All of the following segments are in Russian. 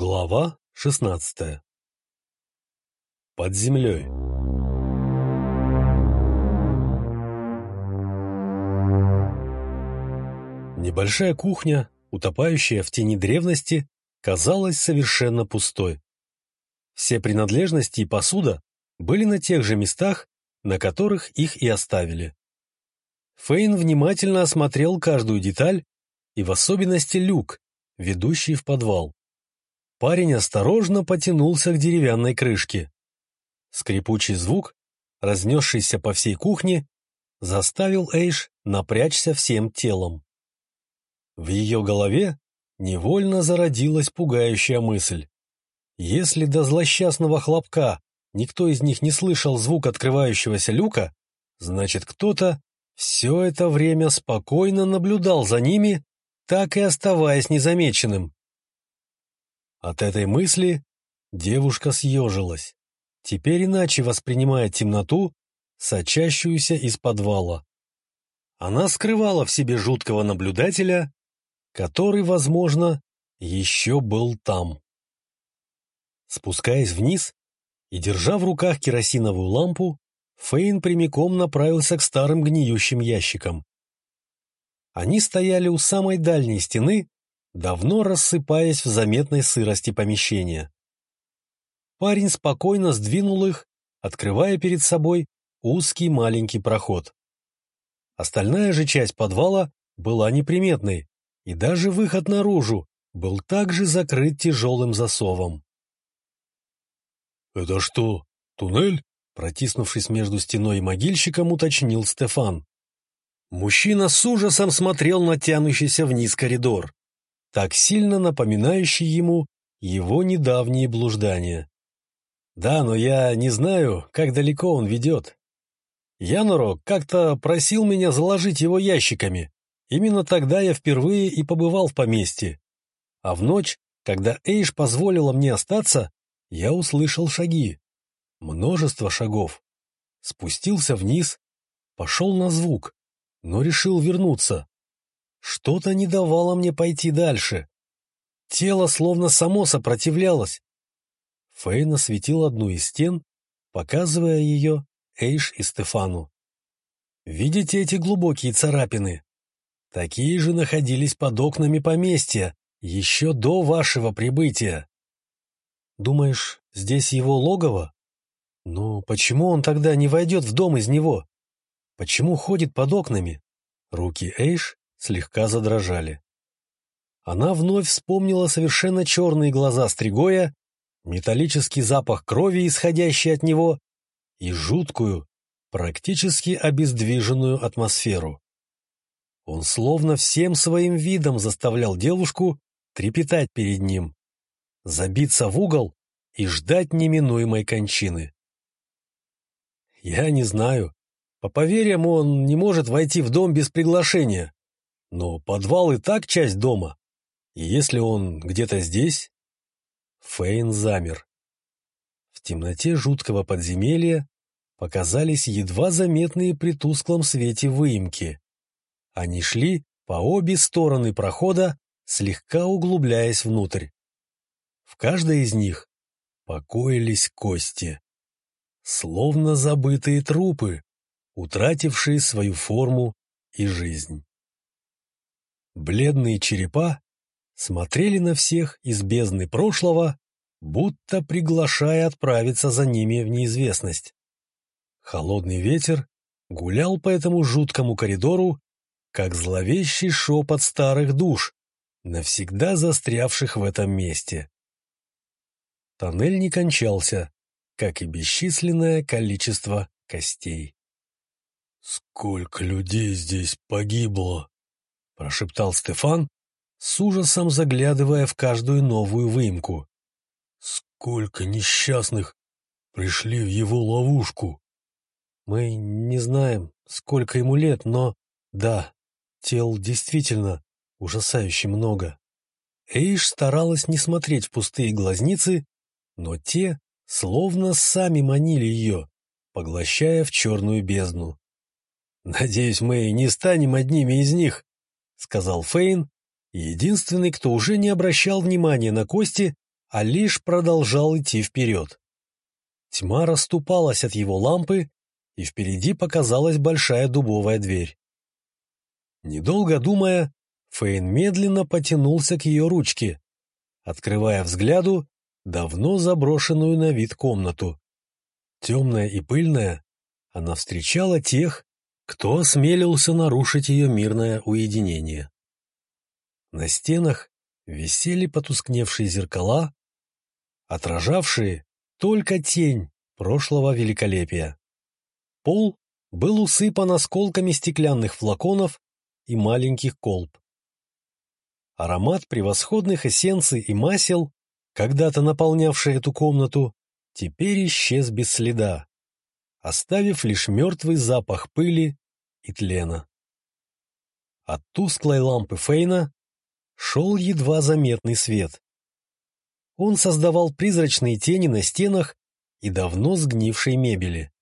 Глава шестнадцатая Под землей Небольшая кухня, утопающая в тени древности, казалась совершенно пустой. Все принадлежности и посуда были на тех же местах, на которых их и оставили. Фейн внимательно осмотрел каждую деталь и в особенности люк, ведущий в подвал. Парень осторожно потянулся к деревянной крышке. Скрипучий звук, разнесшийся по всей кухне, заставил Эйш напрячься всем телом. В ее голове невольно зародилась пугающая мысль. Если до злосчастного хлопка никто из них не слышал звук открывающегося люка, значит кто-то все это время спокойно наблюдал за ними, так и оставаясь незамеченным. От этой мысли девушка съежилась, теперь иначе воспринимая темноту, сочащуюся из подвала. Она скрывала в себе жуткого наблюдателя, который, возможно, еще был там. Спускаясь вниз и держа в руках керосиновую лампу, Фейн прямиком направился к старым гниющим ящикам. Они стояли у самой дальней стены, давно рассыпаясь в заметной сырости помещения. Парень спокойно сдвинул их, открывая перед собой узкий маленький проход. Остальная же часть подвала была неприметной, и даже выход наружу был также закрыт тяжелым засовом. «Это что, туннель?» Протиснувшись между стеной и могильщиком, уточнил Стефан. Мужчина с ужасом смотрел на тянущийся вниз коридор так сильно напоминающий ему его недавние блуждания. Да, но я не знаю, как далеко он ведет. Януро как-то просил меня заложить его ящиками. Именно тогда я впервые и побывал в поместье. А в ночь, когда Эйш позволила мне остаться, я услышал шаги. Множество шагов. Спустился вниз, пошел на звук, но решил вернуться. Что-то не давало мне пойти дальше. Тело словно само сопротивлялось. Фейн осветил одну из стен, показывая ее Эйш и Стефану. «Видите эти глубокие царапины? Такие же находились под окнами поместья еще до вашего прибытия. Думаешь, здесь его логово? Но почему он тогда не войдет в дом из него? Почему ходит под окнами?» Руки Эйш слегка задрожали. Она вновь вспомнила совершенно черные глаза Стригоя, металлический запах крови, исходящий от него, и жуткую, практически обездвиженную атмосферу. Он словно всем своим видом заставлял девушку трепетать перед ним, забиться в угол и ждать неминуемой кончины. Я не знаю. По поверьям, он не может войти в дом без приглашения. Но подвал и так часть дома. И если он где-то здесь... Фейн замер. В темноте жуткого подземелья показались едва заметные при тусклом свете выемки. Они шли по обе стороны прохода, слегка углубляясь внутрь. В каждой из них покоились кости, словно забытые трупы, утратившие свою форму и жизнь. Бледные черепа смотрели на всех из бездны прошлого, будто приглашая отправиться за ними в неизвестность. Холодный ветер гулял по этому жуткому коридору, как зловещий шепот старых душ, навсегда застрявших в этом месте. Тоннель не кончался, как и бесчисленное количество костей. «Сколько людей здесь погибло!» Прошептал Стефан, с ужасом заглядывая в каждую новую выемку. Сколько несчастных пришли в его ловушку! Мы не знаем, сколько ему лет, но да, тел действительно ужасающе много. Эйш старалась не смотреть в пустые глазницы, но те словно сами манили ее, поглощая в черную бездну. «Надеюсь, мы не станем одними из них», — сказал Фейн, единственный, кто уже не обращал внимания на кости, а лишь продолжал идти вперед. Тьма расступалась от его лампы, и впереди показалась большая дубовая дверь. Недолго думая, Фейн медленно потянулся к ее ручке, открывая взгляду давно заброшенную на вид комнату. Темная и пыльная, она встречала тех, кто осмелился нарушить ее мирное уединение. На стенах висели потускневшие зеркала, отражавшие только тень прошлого великолепия. Пол был усыпан осколками стеклянных флаконов и маленьких колб. Аромат превосходных эссенций и масел, когда-то наполнявший эту комнату, теперь исчез без следа, оставив лишь мертвый запах пыли и тлена. От тусклой лампы Фейна шел едва заметный свет. Он создавал призрачные тени на стенах и давно сгнившей мебели.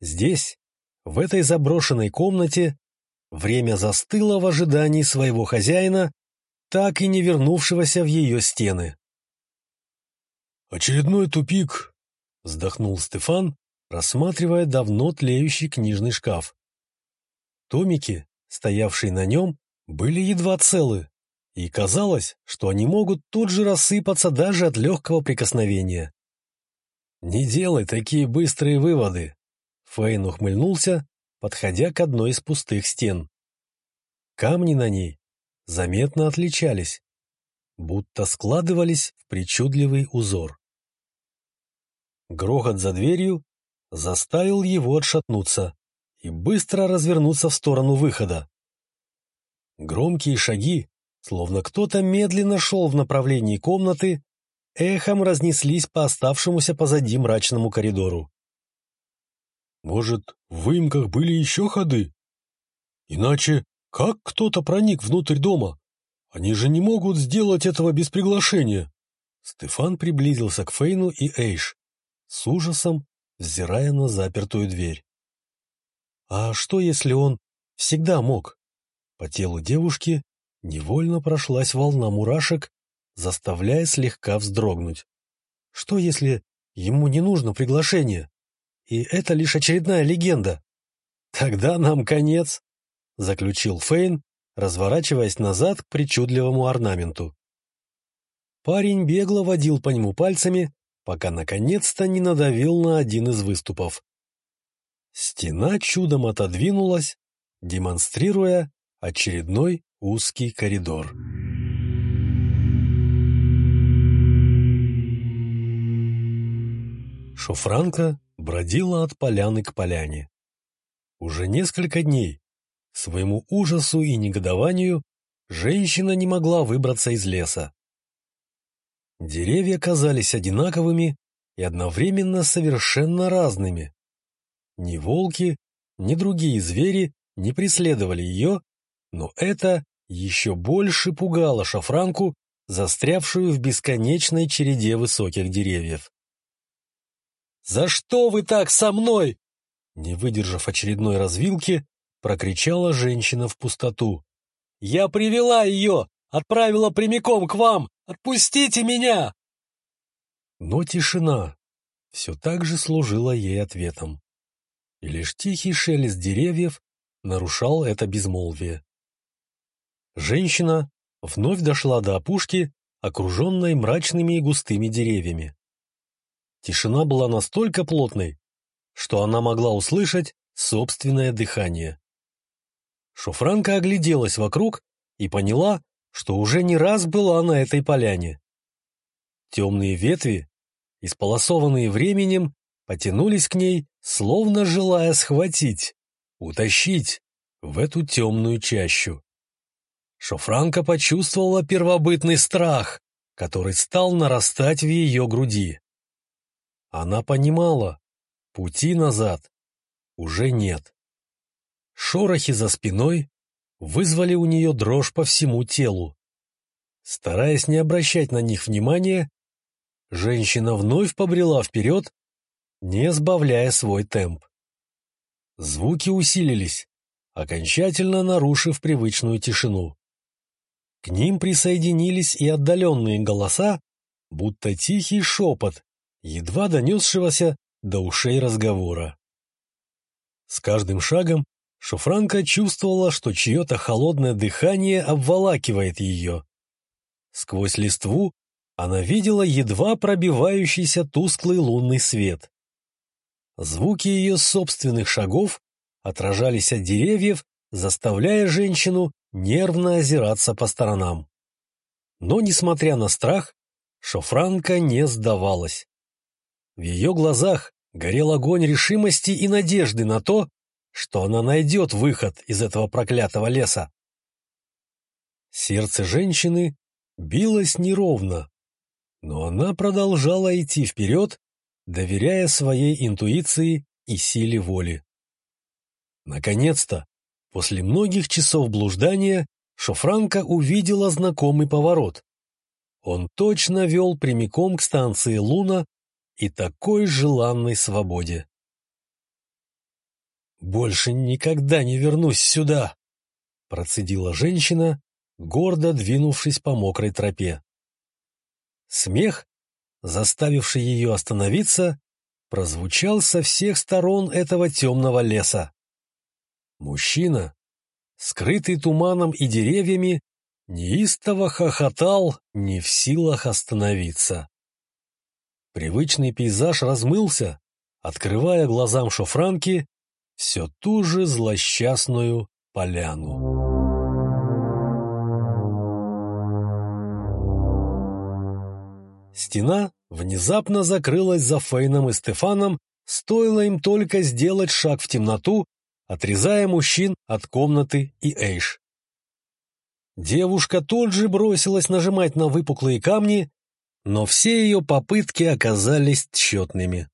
Здесь, в этой заброшенной комнате, время застыло в ожидании своего хозяина, так и не вернувшегося в ее стены. «Очередной тупик», — вздохнул Стефан, рассматривая давно тлеющий книжный шкаф. Томики, стоявшие на нем, были едва целы, и казалось, что они могут тут же рассыпаться даже от легкого прикосновения. «Не делай такие быстрые выводы!» Фейн ухмыльнулся, подходя к одной из пустых стен. Камни на ней заметно отличались, будто складывались в причудливый узор. Грохот за дверью заставил его отшатнуться и быстро развернуться в сторону выхода. Громкие шаги Словно кто-то медленно шел в направлении комнаты, эхом разнеслись по оставшемуся позади мрачному коридору. «Может, в выемках были еще ходы? Иначе как кто-то проник внутрь дома? Они же не могут сделать этого без приглашения!» Стефан приблизился к Фейну и Эйш, с ужасом взирая на запертую дверь. «А что, если он всегда мог?» По телу девушки Невольно прошлась волна мурашек, заставляя слегка вздрогнуть. Что, если ему не нужно приглашение? И это лишь очередная легенда? Тогда нам конец, — заключил Фейн, разворачиваясь назад к причудливому орнаменту. Парень бегло водил по нему пальцами, пока наконец-то не надавил на один из выступов. Стена чудом отодвинулась, демонстрируя очередной Узкий коридор. Шофранка бродила от поляны к поляне. Уже несколько дней, к своему ужасу и негодованию, женщина не могла выбраться из леса. Деревья казались одинаковыми и одновременно совершенно разными. Ни волки, ни другие звери не преследовали ее, но это еще больше пугало шафранку, застрявшую в бесконечной череде высоких деревьев. «За что вы так со мной?» Не выдержав очередной развилки, прокричала женщина в пустоту. «Я привела ее! Отправила прямиком к вам! Отпустите меня!» Но тишина все так же служила ей ответом. И лишь тихий шелест деревьев нарушал это безмолвие. Женщина вновь дошла до опушки, окруженной мрачными и густыми деревьями. Тишина была настолько плотной, что она могла услышать собственное дыхание. Шуфранка огляделась вокруг и поняла, что уже не раз была на этой поляне. Темные ветви, исполосованные временем, потянулись к ней, словно желая схватить, утащить в эту темную чащу. Шофранка почувствовала первобытный страх, который стал нарастать в ее груди. Она понимала, пути назад уже нет. Шорохи за спиной вызвали у нее дрожь по всему телу. Стараясь не обращать на них внимания, женщина вновь побрела вперед, не сбавляя свой темп. Звуки усилились, окончательно нарушив привычную тишину. К ним присоединились и отдаленные голоса, будто тихий шепот, едва донесшегося до ушей разговора. С каждым шагом Шуфранка чувствовала, что чье-то холодное дыхание обволакивает ее. Сквозь листву она видела едва пробивающийся тусклый лунный свет. Звуки ее собственных шагов отражались от деревьев, заставляя женщину нервно озираться по сторонам. Но, несмотря на страх, Шофранка не сдавалась. В ее глазах горел огонь решимости и надежды на то, что она найдет выход из этого проклятого леса. Сердце женщины билось неровно, но она продолжала идти вперед, доверяя своей интуиции и силе воли. Наконец-то, после многих часов блуждания, Шофранка увидела знакомый поворот. Он точно вел прямиком к станции Луна и такой желанной свободе. «Больше никогда не вернусь сюда!» — процедила женщина, гордо двинувшись по мокрой тропе. Смех, заставивший ее остановиться, прозвучал со всех сторон этого темного леса. Мужчина, скрытый туманом и деревьями, неистово хохотал, не в силах остановиться. Привычный пейзаж размылся, открывая глазам шофранки все ту же злосчастную поляну. Стена внезапно закрылась за Фейном и Стефаном, стоило им только сделать шаг в темноту, отрезая мужчин от комнаты и Эйш. Девушка тут же бросилась нажимать на выпуклые камни, но все ее попытки оказались тщетными.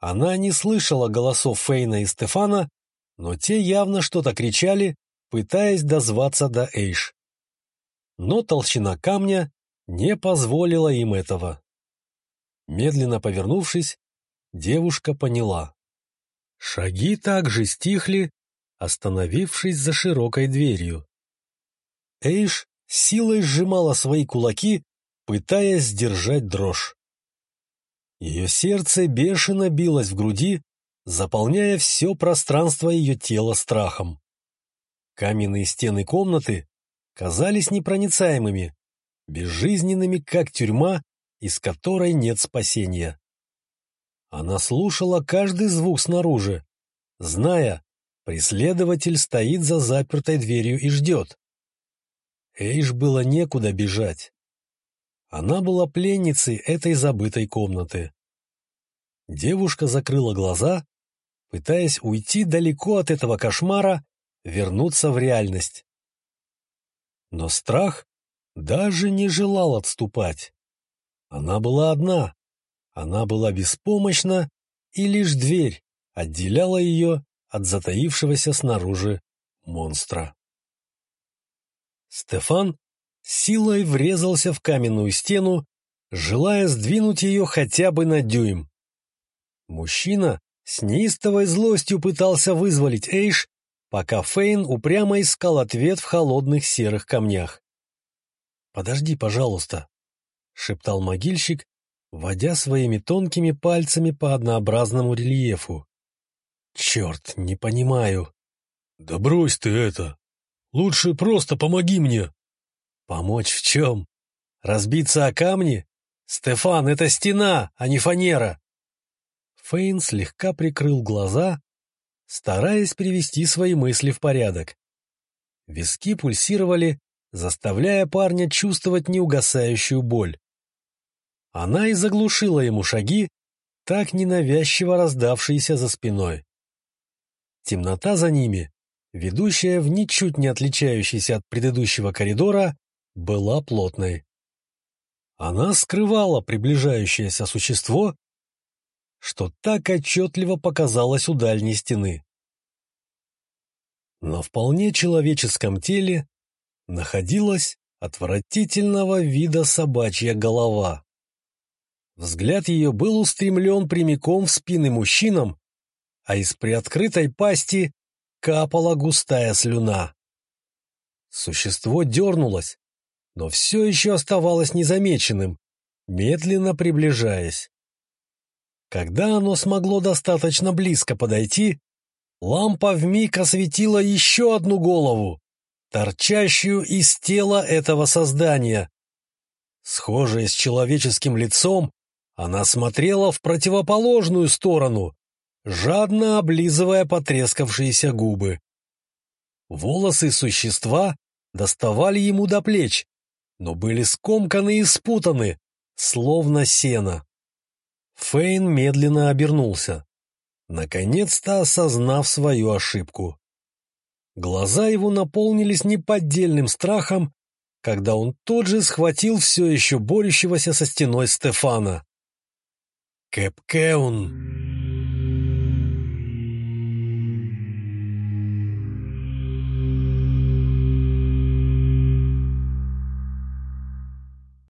Она не слышала голосов Фейна и Стефана, но те явно что-то кричали, пытаясь дозваться до Эйш. Но толщина камня не позволила им этого. Медленно повернувшись, девушка поняла. Шаги также стихли, остановившись за широкой дверью. Эйш силой сжимала свои кулаки, пытаясь сдержать дрожь. Ее сердце бешено билось в груди, заполняя все пространство ее тела страхом. Каменные стены комнаты казались непроницаемыми, безжизненными, как тюрьма, из которой нет спасения. Она слушала каждый звук снаружи, зная, преследователь стоит за запертой дверью и ждет. Эйш было некуда бежать. Она была пленницей этой забытой комнаты. Девушка закрыла глаза, пытаясь уйти далеко от этого кошмара, вернуться в реальность. Но страх даже не желал отступать. Она была одна, она была беспомощна, и лишь дверь отделяла ее от затаившегося снаружи монстра. Стефан силой врезался в каменную стену, желая сдвинуть ее хотя бы на дюйм. Мужчина с неистовой злостью пытался вызволить Эйш, пока Фейн упрямо искал ответ в холодных серых камнях. «Подожди, пожалуйста», — шептал могильщик, водя своими тонкими пальцами по однообразному рельефу. «Черт, не понимаю». «Да брось ты это! Лучше просто помоги мне!» «Помочь в чем? Разбиться о камни? Стефан, это стена, а не фанера!» Фейн слегка прикрыл глаза, стараясь привести свои мысли в порядок. Виски пульсировали, заставляя парня чувствовать неугасающую боль. Она и заглушила ему шаги, так ненавязчиво раздавшиеся за спиной. Темнота за ними, ведущая в ничуть не отличающийся от предыдущего коридора, была плотной. Она скрывала приближающееся существо, что так отчетливо показалось у дальней стены. На вполне человеческом теле находилась отвратительного вида собачья голова. Взгляд ее был устремлен прямиком в спины мужчинам, а из приоткрытой пасти капала густая слюна. Существо дернулось, но все еще оставалось незамеченным, медленно приближаясь. Когда оно смогло достаточно близко подойти, лампа вмиг осветила еще одну голову, торчащую из тела этого создания. Схожая с человеческим лицом, она смотрела в противоположную сторону, жадно облизывая потрескавшиеся губы. Волосы существа доставали ему до плеч, но были скомканы и спутаны, словно сено. Фейн медленно обернулся, наконец-то осознав свою ошибку. Глаза его наполнились неподдельным страхом, когда он тут же схватил все еще борющегося со стеной Стефана. «Кэп Кэун!»